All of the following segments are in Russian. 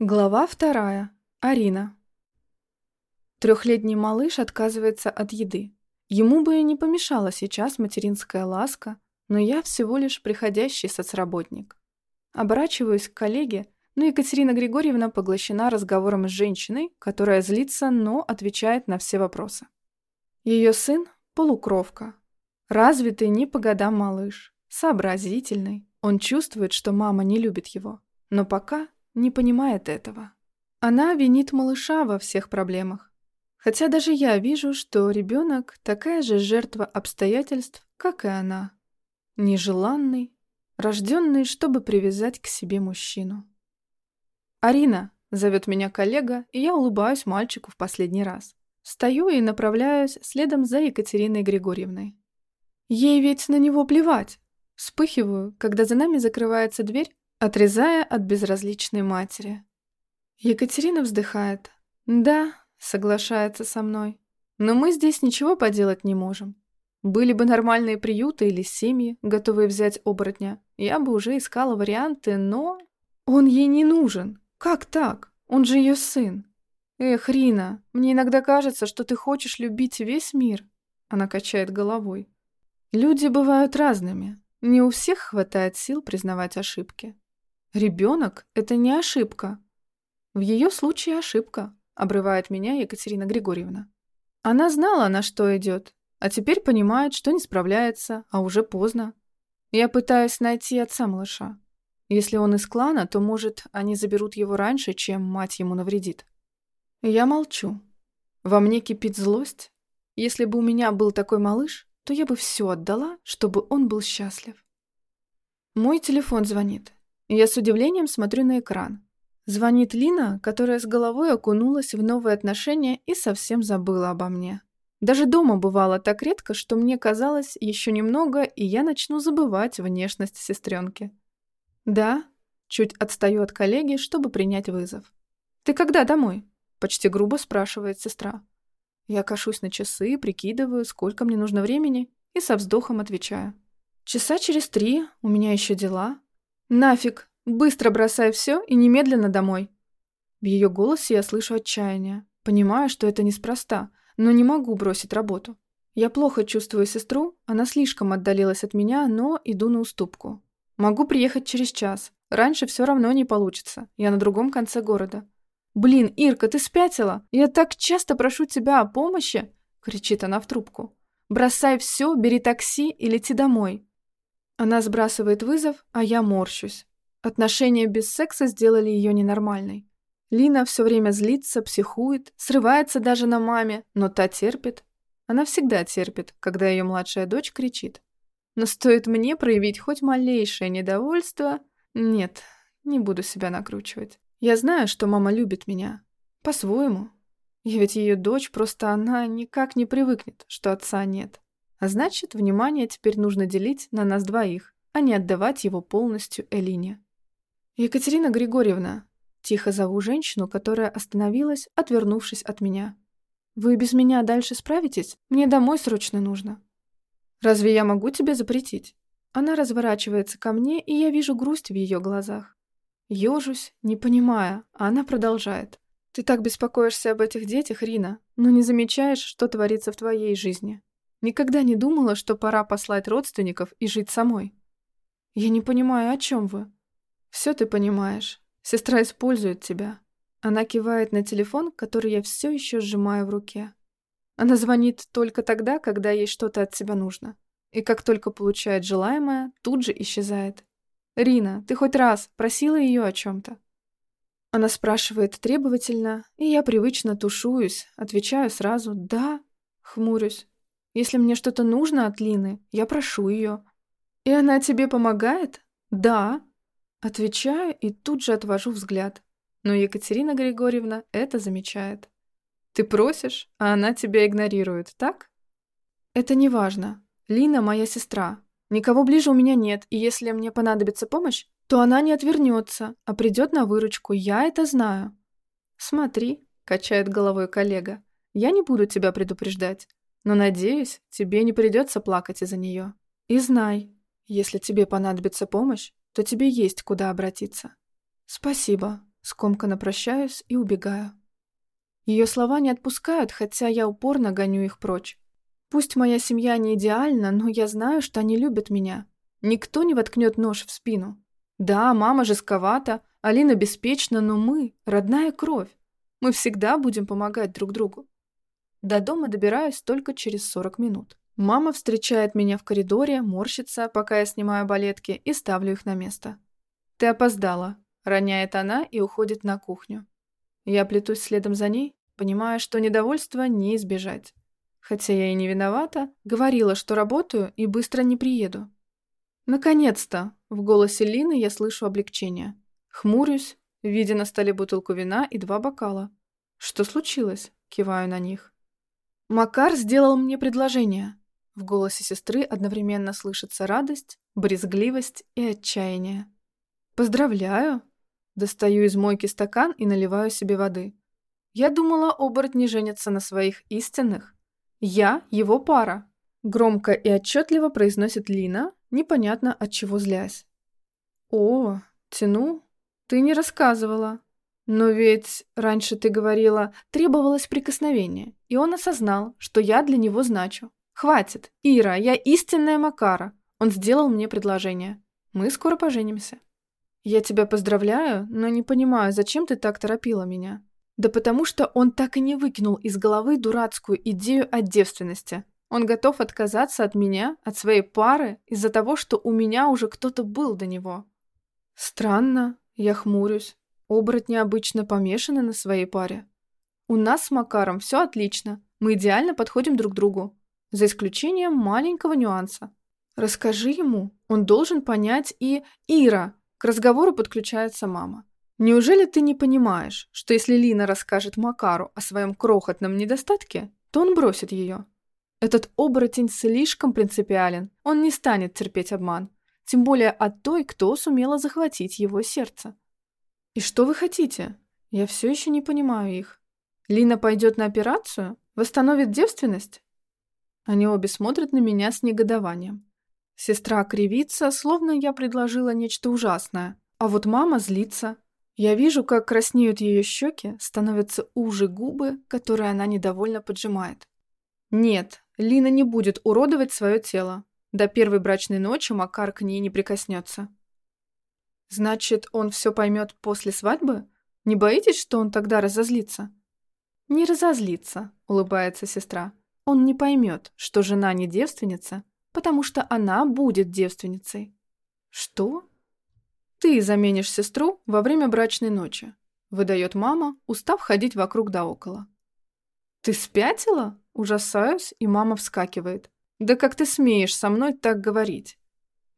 Глава вторая. Арина. Трехлетний малыш отказывается от еды. Ему бы и не помешала сейчас материнская ласка, но я всего лишь приходящий соцработник. Оборачиваюсь к коллеге, но Екатерина Григорьевна поглощена разговором с женщиной, которая злится, но отвечает на все вопросы. Ее сын – полукровка. Развитый не по годам малыш. Сообразительный. Он чувствует, что мама не любит его. Но пока не понимает этого. Она винит малыша во всех проблемах. Хотя даже я вижу, что ребенок такая же жертва обстоятельств, как и она. Нежеланный, рожденный, чтобы привязать к себе мужчину. «Арина», — зовет меня коллега, и я улыбаюсь мальчику в последний раз. Стою и направляюсь следом за Екатериной Григорьевной. Ей ведь на него плевать. Вспыхиваю, когда за нами закрывается дверь, отрезая от безразличной матери. Екатерина вздыхает. «Да», — соглашается со мной. «Но мы здесь ничего поделать не можем. Были бы нормальные приюты или семьи, готовые взять оборотня, я бы уже искала варианты, но... Он ей не нужен. Как так? Он же ее сын. Эх, Рина, мне иногда кажется, что ты хочешь любить весь мир. Она качает головой. Люди бывают разными. Не у всех хватает сил признавать ошибки. Ребенок – это не ошибка. В ее случае ошибка, обрывает меня Екатерина Григорьевна. Она знала, на что идет, а теперь понимает, что не справляется, а уже поздно. Я пытаюсь найти отца малыша. Если он из клана, то, может, они заберут его раньше, чем мать ему навредит. Я молчу. Во мне кипит злость. Если бы у меня был такой малыш, то я бы все отдала, чтобы он был счастлив. Мой телефон звонит. Я с удивлением смотрю на экран. Звонит Лина, которая с головой окунулась в новые отношения и совсем забыла обо мне. Даже дома бывало так редко, что мне казалось еще немного, и я начну забывать внешность сестренки. «Да?» – чуть отстаю от коллеги, чтобы принять вызов. «Ты когда домой?» – почти грубо спрашивает сестра. Я кашусь на часы, прикидываю, сколько мне нужно времени, и со вздохом отвечаю. «Часа через три, у меня еще дела, «Нафиг! Быстро бросай все и немедленно домой!» В ее голосе я слышу отчаяние. Понимаю, что это неспроста, но не могу бросить работу. Я плохо чувствую сестру, она слишком отдалилась от меня, но иду на уступку. Могу приехать через час. Раньше все равно не получится. Я на другом конце города. «Блин, Ирка, ты спятила? Я так часто прошу тебя о помощи!» — кричит она в трубку. «Бросай все, бери такси и лети домой. Она сбрасывает вызов, а я морщусь. Отношения без секса сделали ее ненормальной. Лина все время злится, психует, срывается даже на маме, но та терпит. Она всегда терпит, когда ее младшая дочь кричит. Но стоит мне проявить хоть малейшее недовольство... Нет, не буду себя накручивать. Я знаю, что мама любит меня. По-своему. Я ведь ее дочь, просто она никак не привыкнет, что отца нет. А значит, внимание теперь нужно делить на нас двоих, а не отдавать его полностью Элине. «Екатерина Григорьевна», – тихо зову женщину, которая остановилась, отвернувшись от меня. «Вы без меня дальше справитесь? Мне домой срочно нужно». «Разве я могу тебе запретить?» Она разворачивается ко мне, и я вижу грусть в ее глазах. Ёжусь, не понимая, а она продолжает. «Ты так беспокоишься об этих детях, Рина, но не замечаешь, что творится в твоей жизни. Никогда не думала, что пора послать родственников и жить самой. Я не понимаю, о чем вы. Все ты понимаешь. Сестра использует тебя. Она кивает на телефон, который я все еще сжимаю в руке. Она звонит только тогда, когда ей что-то от тебя нужно. И как только получает желаемое, тут же исчезает. «Рина, ты хоть раз просила ее о чем-то?» Она спрашивает требовательно, и я привычно тушуюсь, отвечаю сразу «да», хмурюсь. Если мне что-то нужно от Лины, я прошу ее. И она тебе помогает? Да. Отвечаю и тут же отвожу взгляд. Но Екатерина Григорьевна это замечает. Ты просишь, а она тебя игнорирует, так? Это не важно. Лина моя сестра. Никого ближе у меня нет, и если мне понадобится помощь, то она не отвернется, а придет на выручку, я это знаю. Смотри, качает головой коллега, я не буду тебя предупреждать. Но, надеюсь, тебе не придется плакать из-за нее. И знай, если тебе понадобится помощь, то тебе есть куда обратиться. Спасибо. скомканно прощаюсь и убегаю. Ее слова не отпускают, хотя я упорно гоню их прочь. Пусть моя семья не идеальна, но я знаю, что они любят меня. Никто не воткнет нож в спину. Да, мама жестковата, Алина беспечна, но мы – родная кровь. Мы всегда будем помогать друг другу. До дома добираюсь только через 40 минут. Мама встречает меня в коридоре, морщится, пока я снимаю балетки, и ставлю их на место. «Ты опоздала», – роняет она и уходит на кухню. Я плетусь следом за ней, понимая, что недовольства не избежать. Хотя я и не виновата, говорила, что работаю и быстро не приеду. Наконец-то! В голосе Лины я слышу облегчение. Хмурюсь, видя на столе бутылку вина и два бокала. Что случилось? Киваю на них. Макар сделал мне предложение. В голосе сестры одновременно слышится радость, брезгливость и отчаяние. Поздравляю! Достаю из мойки стакан и наливаю себе воды. Я думала, оборотни женятся на своих истинных. Я его пара. Громко и отчетливо произносит Лина, непонятно от чего злясь. О, тяну. Ты не рассказывала. Но ведь раньше ты говорила, требовалось прикосновение, и он осознал, что я для него значу. Хватит, Ира, я истинная Макара. Он сделал мне предложение. Мы скоро поженимся. Я тебя поздравляю, но не понимаю, зачем ты так торопила меня. Да потому что он так и не выкинул из головы дурацкую идею о девственности. Он готов отказаться от меня, от своей пары, из-за того, что у меня уже кто-то был до него. Странно, я хмурюсь. Оборотни обычно помешаны на своей паре. У нас с Макаром все отлично, мы идеально подходим друг другу. За исключением маленького нюанса. Расскажи ему, он должен понять и... Ира! К разговору подключается мама. Неужели ты не понимаешь, что если Лина расскажет Макару о своем крохотном недостатке, то он бросит ее? Этот оборотень слишком принципиален, он не станет терпеть обман, тем более от той, кто сумела захватить его сердце. И что вы хотите? Я все еще не понимаю их. Лина пойдет на операцию? Восстановит девственность? Они обе смотрят на меня с негодованием. Сестра кривится, словно я предложила нечто ужасное, а вот мама злится, я вижу, как краснеют ее щеки, становятся уже губы, которые она недовольно поджимает. Нет, Лина не будет уродовать свое тело. До первой брачной ночи Макар к ней не прикоснется. Значит, он все поймет после свадьбы? Не боитесь, что он тогда разозлится? Не разозлится, улыбается сестра. Он не поймет, что жена не девственница, потому что она будет девственницей. Что? «Ты заменишь сестру во время брачной ночи», — выдает мама, устав ходить вокруг да около. «Ты спятила?» — ужасаюсь, и мама вскакивает. «Да как ты смеешь со мной так говорить?»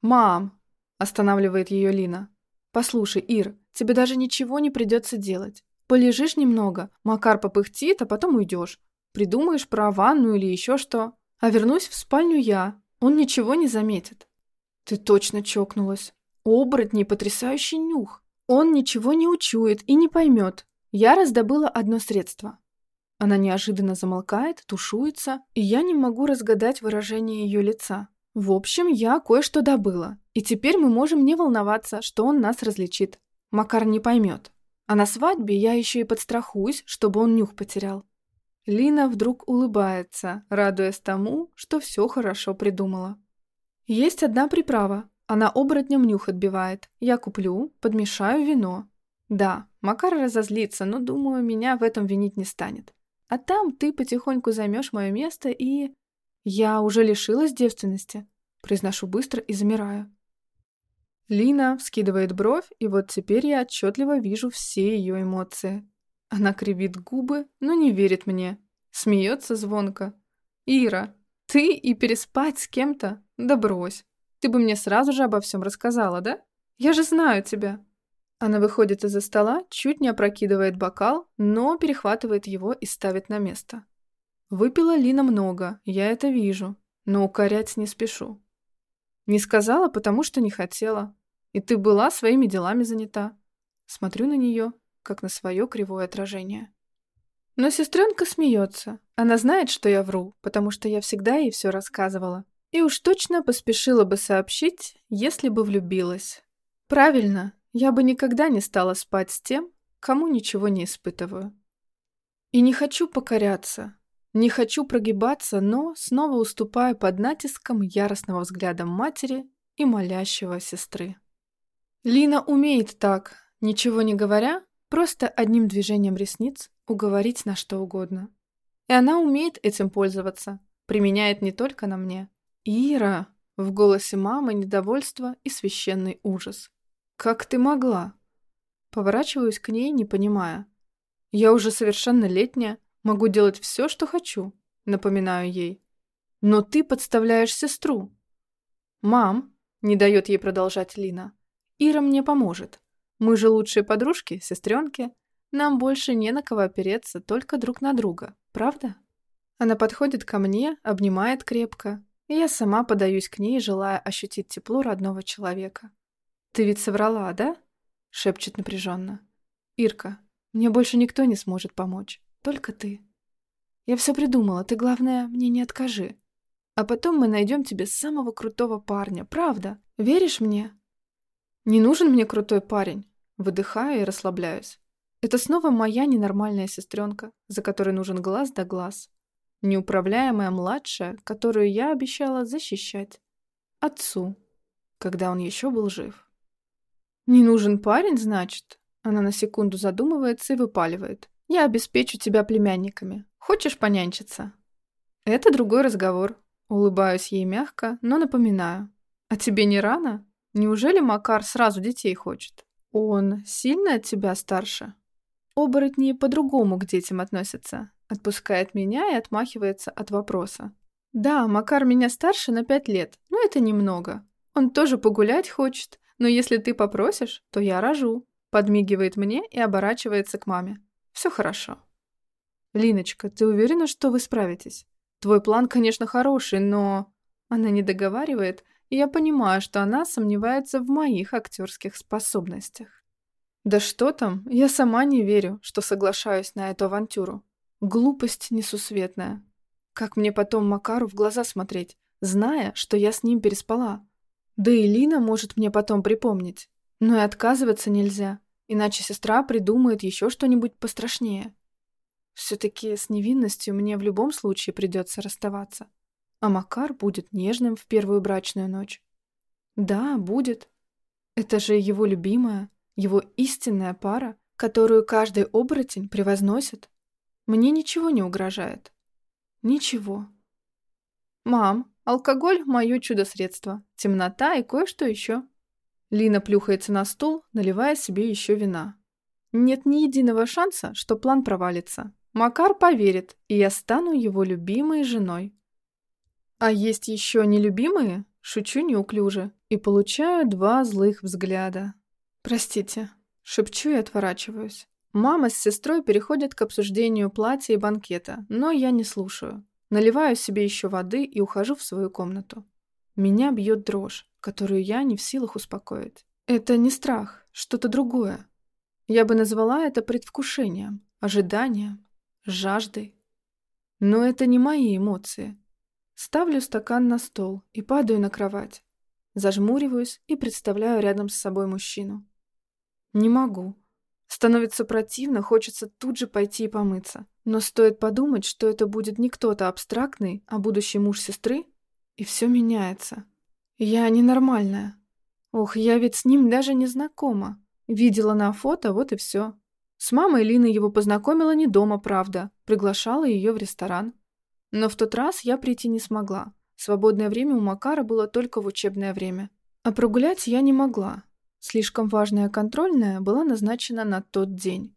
«Мам!» — останавливает ее Лина. «Послушай, Ир, тебе даже ничего не придется делать. Полежишь немного, Макар попыхтит, а потом уйдешь. Придумаешь про ванну или еще что. А вернусь в спальню я, он ничего не заметит». «Ты точно чокнулась», у оборотней потрясающий нюх. Он ничего не учует и не поймет. Я раздобыла одно средство. Она неожиданно замолкает, тушуется, и я не могу разгадать выражение ее лица. В общем, я кое-что добыла, и теперь мы можем не волноваться, что он нас различит. Макар не поймет. А на свадьбе я еще и подстрахуюсь, чтобы он нюх потерял. Лина вдруг улыбается, радуясь тому, что все хорошо придумала. Есть одна приправа, она оборотням нюх отбивает. Я куплю, подмешаю вино. Да, Макар разозлится, но, думаю, меня в этом винить не станет. А там ты потихоньку займешь мое место и... Я уже лишилась девственности. Произношу быстро и замираю. Лина вскидывает бровь, и вот теперь я отчетливо вижу все ее эмоции. Она кривит губы, но не верит мне. Смеется звонко. «Ира, ты и переспать с кем-то? Да брось. Ты бы мне сразу же обо всем рассказала, да? Я же знаю тебя». Она выходит из-за стола, чуть не опрокидывает бокал, но перехватывает его и ставит на место. Выпила Лина много, я это вижу, но укорять не спешу. Не сказала, потому что не хотела. И ты была своими делами занята. Смотрю на нее, как на свое кривое отражение. Но сестренка смеется. Она знает, что я вру, потому что я всегда ей все рассказывала. И уж точно поспешила бы сообщить, если бы влюбилась. Правильно, я бы никогда не стала спать с тем, кому ничего не испытываю. И не хочу покоряться, не хочу прогибаться, но снова уступаю под натиском яростного взгляда матери и молящего сестры. Лина умеет так, ничего не говоря, просто одним движением ресниц уговорить на что угодно. И она умеет этим пользоваться, применяет не только на мне. «Ира!» — в голосе мамы недовольство и священный ужас. «Как ты могла?» Поворачиваюсь к ней, не понимая. «Я уже совершеннолетняя, Могу делать все, что хочу, напоминаю ей. Но ты подставляешь сестру. Мам, не дает ей продолжать Лина. Ира мне поможет. Мы же лучшие подружки, сестренки. Нам больше не на кого опереться, только друг на друга, правда? Она подходит ко мне, обнимает крепко, и я сама подаюсь к ней, желая ощутить тепло родного человека. «Ты ведь соврала, да?» — шепчет напряженно. «Ирка, мне больше никто не сможет помочь. Только ты. Я все придумала, ты, главное, мне не откажи. А потом мы найдем тебе самого крутого парня, правда? Веришь мне? Не нужен мне крутой парень. Выдыхаю и расслабляюсь. Это снова моя ненормальная сестренка, за которой нужен глаз да глаз. Неуправляемая младшая, которую я обещала защищать. Отцу, когда он еще был жив. «Не нужен парень, значит?» Она на секунду задумывается и выпаливает. Я обеспечу тебя племянниками. Хочешь понянчиться?» «Это другой разговор». Улыбаюсь ей мягко, но напоминаю. «А тебе не рано? Неужели Макар сразу детей хочет? Он сильно от тебя старше?» «Оборотни по-другому к детям относятся», отпускает меня и отмахивается от вопроса. «Да, Макар меня старше на пять лет, но это немного. Он тоже погулять хочет, но если ты попросишь, то я рожу», подмигивает мне и оборачивается к маме. Все хорошо. Линочка, ты уверена, что вы справитесь? Твой план, конечно, хороший, но... Она не договаривает, я понимаю, что она сомневается в моих актерских способностях. Да что там, я сама не верю, что соглашаюсь на эту авантюру. Глупость несусветная. Как мне потом Макару в глаза смотреть, зная, что я с ним переспала? Да и Лина может мне потом припомнить. Но и отказываться нельзя. Иначе сестра придумает еще что-нибудь пострашнее. Все-таки с невинностью мне в любом случае придется расставаться. А Макар будет нежным в первую брачную ночь. Да, будет. Это же его любимая, его истинная пара, которую каждый оборотень превозносит. Мне ничего не угрожает. Ничего. Мам, алкоголь – мое чудо-средство. Темнота и кое-что еще. Лина плюхается на стул, наливая себе еще вина. Нет ни единого шанса, что план провалится. Макар поверит, и я стану его любимой женой. А есть еще нелюбимые? Шучу неуклюже и получаю два злых взгляда. Простите, шепчу и отворачиваюсь. Мама с сестрой переходят к обсуждению платья и банкета, но я не слушаю. Наливаю себе еще воды и ухожу в свою комнату. Меня бьет дрожь которую я не в силах успокоить. Это не страх, что-то другое. Я бы назвала это предвкушением, ожиданием, жаждой. Но это не мои эмоции. Ставлю стакан на стол и падаю на кровать. Зажмуриваюсь и представляю рядом с собой мужчину. Не могу. Становится противно, хочется тут же пойти и помыться. Но стоит подумать, что это будет не кто-то абстрактный, а будущий муж сестры, и все меняется. Я ненормальная. Ох, я ведь с ним даже не знакома. Видела на фото, вот и все. С мамой Лина его познакомила не дома, правда. Приглашала ее в ресторан. Но в тот раз я прийти не смогла. Свободное время у Макара было только в учебное время. А прогулять я не могла. Слишком важная контрольная была назначена на тот день.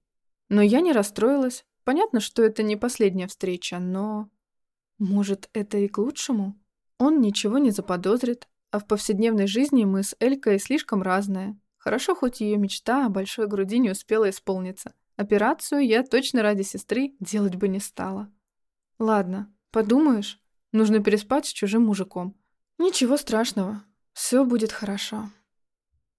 Но я не расстроилась. Понятно, что это не последняя встреча, но... Может, это и к лучшему? Он ничего не заподозрит, а в повседневной жизни мы с Элькой слишком разные. Хорошо, хоть ее мечта о большой груди не успела исполниться. Операцию я точно ради сестры делать бы не стала. Ладно, подумаешь, нужно переспать с чужим мужиком. Ничего страшного, все будет хорошо.